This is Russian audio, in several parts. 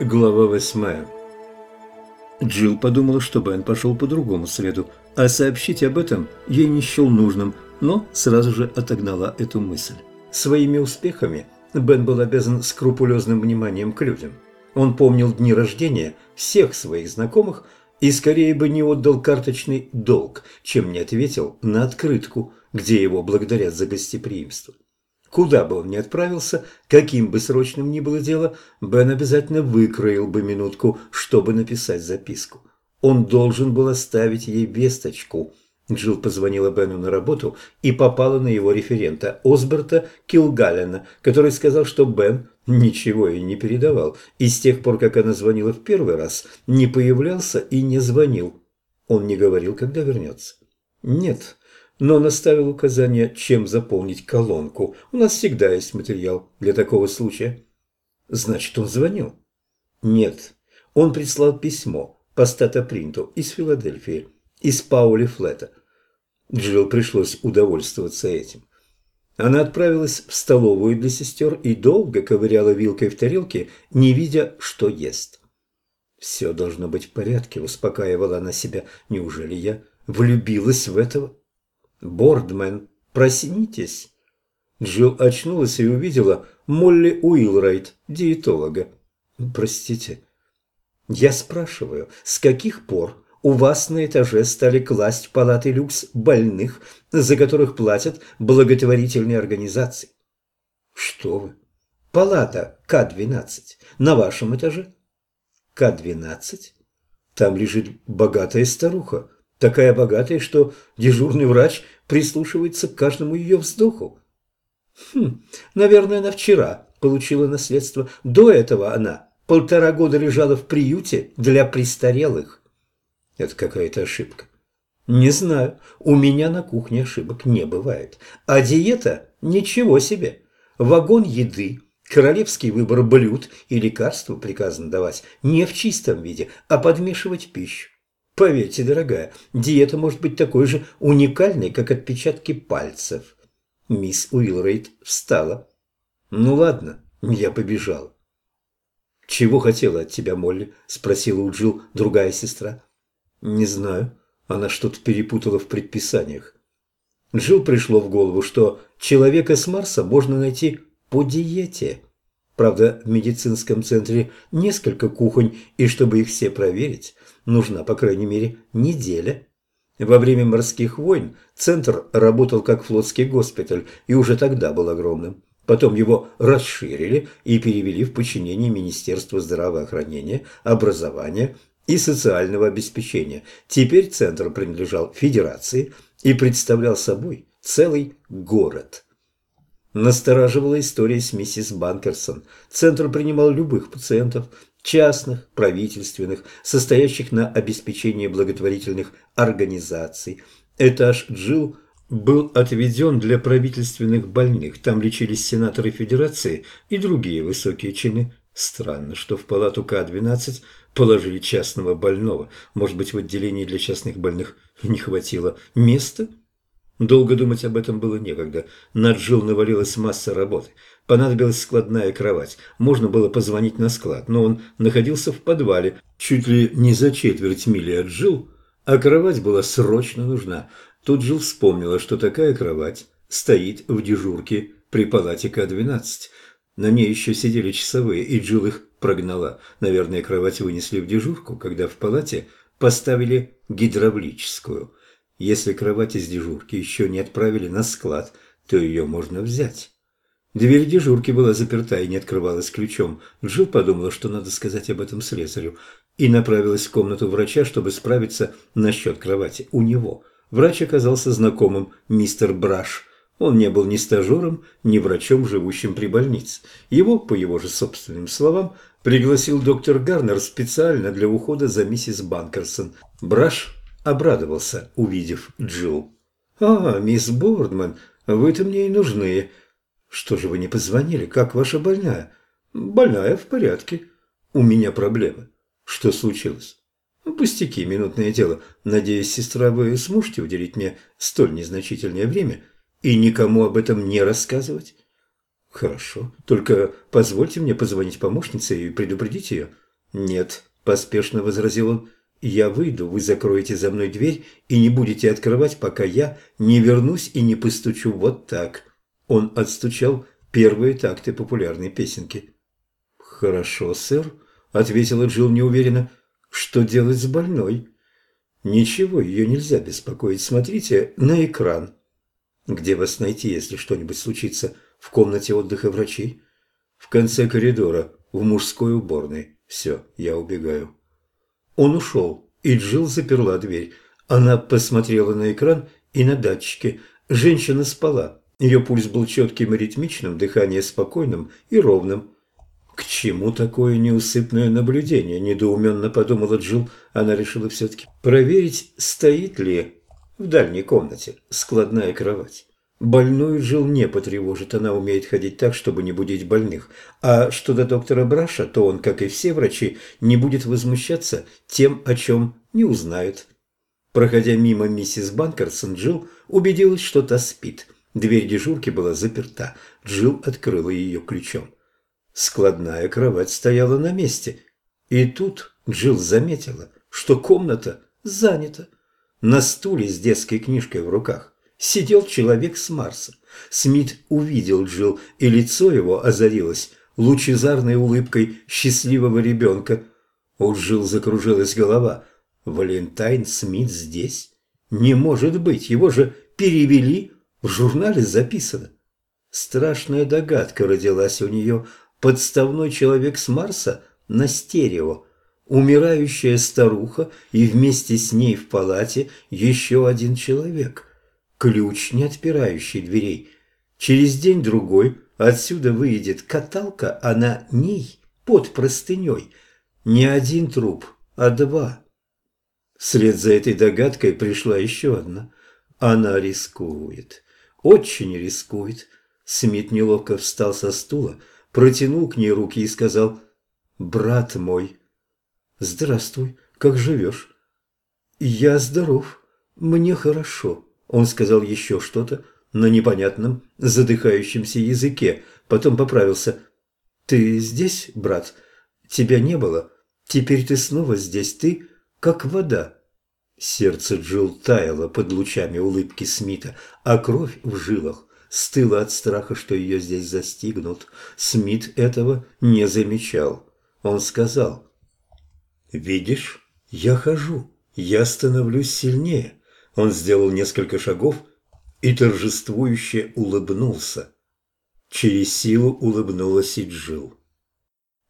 Глава восьмая Джилл подумала, что Бен пошел по другому следу, а сообщить об этом ей не счел нужным, но сразу же отогнала эту мысль. Своими успехами Бен был обязан скрупулезным вниманием к людям. Он помнил дни рождения всех своих знакомых и скорее бы не отдал карточный долг, чем не ответил на открытку, где его благодарят за гостеприимство. Куда бы он ни отправился, каким бы срочным ни было дело, Бен обязательно выкроил бы минутку, чтобы написать записку. Он должен был оставить ей весточку. Джилл позвонила Бену на работу и попала на его референта Осберта Килгаллена, который сказал, что Бен ничего ей не передавал, и с тех пор, как она звонила в первый раз, не появлялся и не звонил. Он не говорил, когда вернется. Нет, но наставил указание, чем заполнить колонку. У нас всегда есть материал для такого случая. Значит, он звонил? Нет. Он прислал письмо по статопринту из Филадельфии, из Паули Флета. Джилл пришлось удовольствоваться этим. Она отправилась в столовую для сестер и долго ковыряла вилкой в тарелке, не видя, что ест. «Все должно быть в порядке», – успокаивала она себя. «Неужели я влюбилась в этого?» «Бордмен, проснитесь!» Джилл очнулась и увидела Молли Уилрайт, диетолога. «Простите, я спрашиваю, с каких пор у вас на этаже стали класть палаты люкс больных, за которых платят благотворительные организации?» «Что вы? Палата К-12 на вашем этаже?» «К-12? Там лежит богатая старуха, Такая богатая, что дежурный врач прислушивается к каждому ее вздоху. Хм, наверное, она вчера получила наследство. До этого она полтора года лежала в приюте для престарелых. Это какая-то ошибка. Не знаю, у меня на кухне ошибок не бывает. А диета – ничего себе. Вагон еды, королевский выбор блюд и лекарства приказано давать не в чистом виде, а подмешивать пищу. Поверьте, дорогая, диета может быть такой же уникальной, как отпечатки пальцев. Мисс Уилрейд встала. Ну ладно, я побежал. Чего хотела от тебя Молли? Спросила у Джилл другая сестра. Не знаю. Она что-то перепутала в предписаниях. Джилл пришло в голову, что человека с Марса можно найти по диете. Правда, в медицинском центре несколько кухонь, и чтобы их все проверить, нужна, по крайней мере, неделя. Во время морских войн центр работал как флотский госпиталь и уже тогда был огромным. Потом его расширили и перевели в подчинение Министерства здравоохранения, образования и социального обеспечения. Теперь центр принадлежал Федерации и представлял собой целый город – Настораживала история с миссис Банкерсон. Центр принимал любых пациентов, частных, правительственных, состоящих на обеспечении благотворительных организаций. Этаж Джилл был отведен для правительственных больных. Там лечились сенаторы Федерации и другие высокие чины. Странно, что в палату К-12 положили частного больного. Может быть, в отделении для частных больных не хватило места? Долго думать об этом было некогда. На Джилл навалилась масса работы. Понадобилась складная кровать. Можно было позвонить на склад, но он находился в подвале, чуть ли не за четверть мили от Джилл, а кровать была срочно нужна. Тут Джилл вспомнила, что такая кровать стоит в дежурке при палате К-12. На ней еще сидели часовые, и Джилл их прогнала. Наверное, кровать вынесли в дежурку, когда в палате поставили гидравлическую – если кровать из дежурки еще не отправили на склад, то ее можно взять. Дверь дежурки была заперта и не открывалась ключом. Джилл подумала, что надо сказать об этом слесарю, и направилась в комнату врача, чтобы справиться насчет кровати у него. Врач оказался знакомым, мистер Браш. Он не был ни стажером, ни врачом, живущим при больнице. Его, по его же собственным словам, пригласил доктор Гарнер специально для ухода за миссис Банкерсон. Браш обрадовался, увидев Джилл. «А, мисс Бордман, вы-то мне и нужны. Что же вы не позвонили? Как ваша больная?» «Больная в порядке. У меня проблемы. Что случилось?» Пустяки, минутное дело. Надеюсь, сестра, вы сможете уделить мне столь незначительное время и никому об этом не рассказывать? Хорошо. Только позвольте мне позвонить помощнице и предупредить ее. Нет, поспешно возразил он. Я выйду, вы закроете за мной дверь и не будете открывать, пока я не вернусь и не постучу вот так. Он отстучал первые такты популярной песенки. «Хорошо, сэр», — ответила Джилл неуверенно. «Что делать с больной?» «Ничего, ее нельзя беспокоить. Смотрите на экран». «Где вас найти, если что-нибудь случится? В комнате отдыха врачей?» «В конце коридора, в мужской уборной. Все, я убегаю». Он ушел, и Джилл заперла дверь. Она посмотрела на экран и на датчики. Женщина спала. Ее пульс был четким и ритмичным, дыхание спокойным и ровным. «К чему такое неусыпное наблюдение?» – недоуменно подумала Джилл. Она решила все-таки проверить, стоит ли в дальней комнате складная кровать. Больную Джилл не потревожит, она умеет ходить так, чтобы не будить больных. А что до доктора Браша, то он, как и все врачи, не будет возмущаться тем, о чем не узнают. Проходя мимо миссис Банкерсон, Джилл убедилась, что та спит. Дверь дежурки была заперта. Джилл открыла ее ключом. Складная кровать стояла на месте. И тут Джилл заметила, что комната занята. На стуле с детской книжкой в руках сидел человек с Марса. Смит увидел Джилл, и лицо его озарилось лучезарной улыбкой счастливого ребенка. У Джилл закружилась голова. Валентайн Смит здесь? Не может быть, его же перевели, в журнале записано. Страшная догадка родилась у нее. Подставной человек с Марса на стерео. Умирающая старуха и вместе с ней в палате еще один человек – ключ, не отпирающий дверей. Через день-другой отсюда выйдет каталка, а на ней, под простыней, не один труп, а два. Вслед за этой догадкой пришла еще одна. Она рискует, очень рискует. Смит неловко встал со стула, протянул к ней руки и сказал «Брат мой». «Здравствуй, как живешь?» «Я здоров, мне хорошо». Он сказал еще что-то на непонятном, задыхающемся языке, потом поправился. «Ты здесь, брат? Тебя не было. Теперь ты снова здесь. Ты как вода». Сердце Джилл таяло под лучами улыбки Смита, а кровь в жилах стыла от страха, что ее здесь застигнут. Смит этого не замечал. Он сказал, «Видишь, я хожу, я становлюсь сильнее». Он сделал несколько шагов и торжествующе улыбнулся. Через силу улыбнулась и Джилл.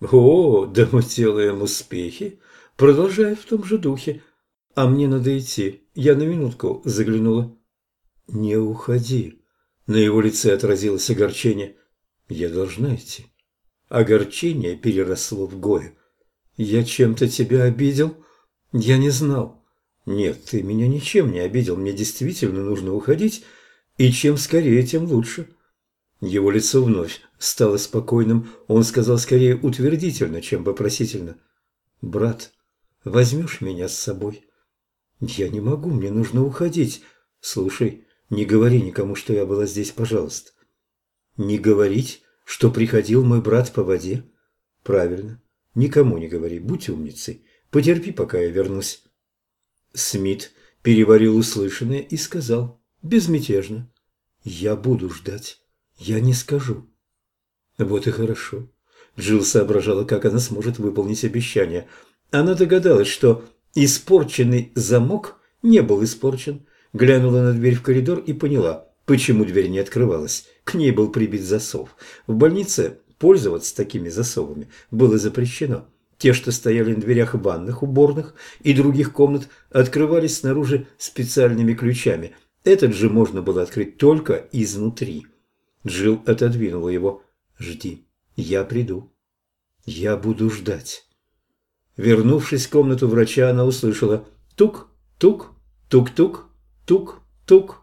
«О, да мы делаем успехи. Продолжай в том же духе. А мне надо идти. Я на минутку заглянула». «Не уходи». На его лице отразилось огорчение. «Я должна идти». Огорчение переросло в горе. «Я чем-то тебя обидел? Я не знал». «Нет, ты меня ничем не обидел, мне действительно нужно уходить, и чем скорее, тем лучше». Его лицо вновь стало спокойным, он сказал скорее утвердительно, чем вопросительно. «Брат, возьмешь меня с собой?» «Я не могу, мне нужно уходить. Слушай, не говори никому, что я была здесь, пожалуйста». «Не говорить, что приходил мой брат по воде?» «Правильно. Никому не говори, будь умницей. Потерпи, пока я вернусь». Смит переварил услышанное и сказал безмятежно. «Я буду ждать. Я не скажу». Вот и хорошо. Джилл соображала, как она сможет выполнить обещание. Она догадалась, что испорченный замок не был испорчен. Глянула на дверь в коридор и поняла, почему дверь не открывалась. К ней был прибит засов. В больнице пользоваться такими засовами было запрещено. Те, что стояли на дверях ванных, уборных и других комнат, открывались снаружи специальными ключами. Этот же можно было открыть только изнутри. Джилл отодвинула его. «Жди, я приду. Я буду ждать». Вернувшись в комнату врача, она услышала «тук, тук, тук-тук, тук-тук».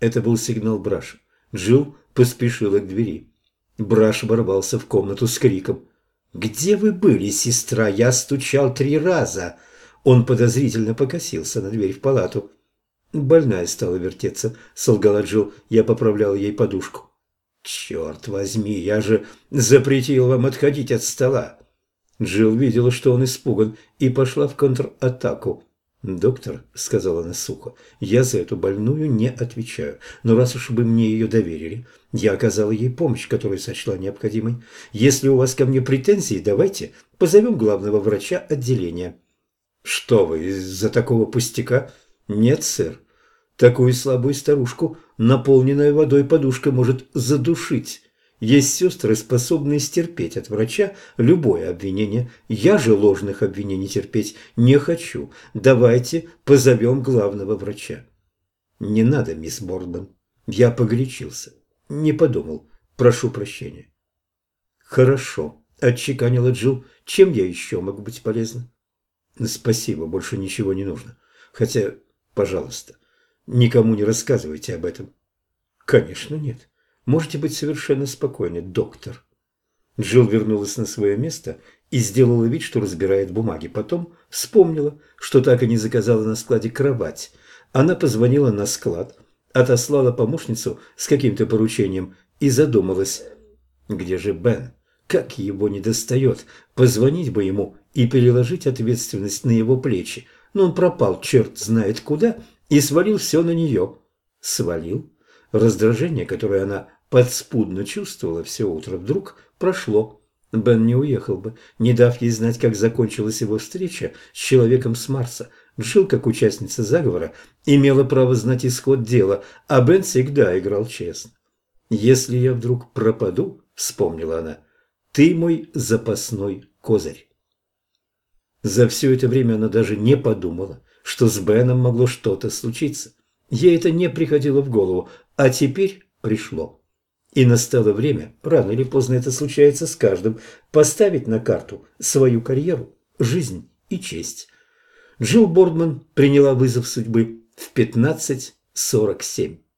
Это был сигнал Браша. Джилл поспешила к двери. Браш ворвался в комнату с криком – «Где вы были, сестра? Я стучал три раза!» Он подозрительно покосился на дверь в палату. «Больная стала вертеться», — солгала Джилл. Я поправлял ей подушку. «Черт возьми, я же запретил вам отходить от стола!» Джилл видела, что он испуган, и пошла в контратаку. «Доктор», — сказала она сухо, — «я за эту больную не отвечаю, но раз уж вы мне ее доверили, я оказала ей помощь, которую сочла необходимой. Если у вас ко мне претензии, давайте позовем главного врача отделения». «Что вы, из-за такого пустяка?» «Нет, сэр. Такую слабую старушку наполненная водой подушка может задушить». Есть сестры, способные стерпеть от врача любое обвинение. Я же ложных обвинений терпеть не хочу. Давайте позовем главного врача. Не надо, мисс Бордман. Я погорячился. Не подумал. Прошу прощения. Хорошо, отчеканила Джилл. Чем я еще могу быть полезна? Спасибо, больше ничего не нужно. Хотя, пожалуйста, никому не рассказывайте об этом. Конечно, нет. Можете быть совершенно спокойны, доктор. Джилл вернулась на свое место и сделала вид, что разбирает бумаги. Потом вспомнила, что так и не заказала на складе кровать. Она позвонила на склад, отослала помощницу с каким-то поручением и задумалась. Где же Бен? Как его не достает? Позвонить бы ему и переложить ответственность на его плечи. Но он пропал, черт знает куда, и свалил все на нее. Свалил? Раздражение, которое она подспудно чувствовала все утро, вдруг прошло. Бен не уехал бы, не дав ей знать, как закончилась его встреча с человеком с Марса. Джилл, как участница заговора, имела право знать исход дела, а Бен всегда играл честно. «Если я вдруг пропаду», — вспомнила она, — «ты мой запасной козырь». За все это время она даже не подумала, что с Беном могло что-то случиться. Ей это не приходило в голову, а теперь пришло. И настало время, рано или поздно это случается с каждым, поставить на карту свою карьеру, жизнь и честь. Джилл Бордман приняла вызов судьбы в 15.47.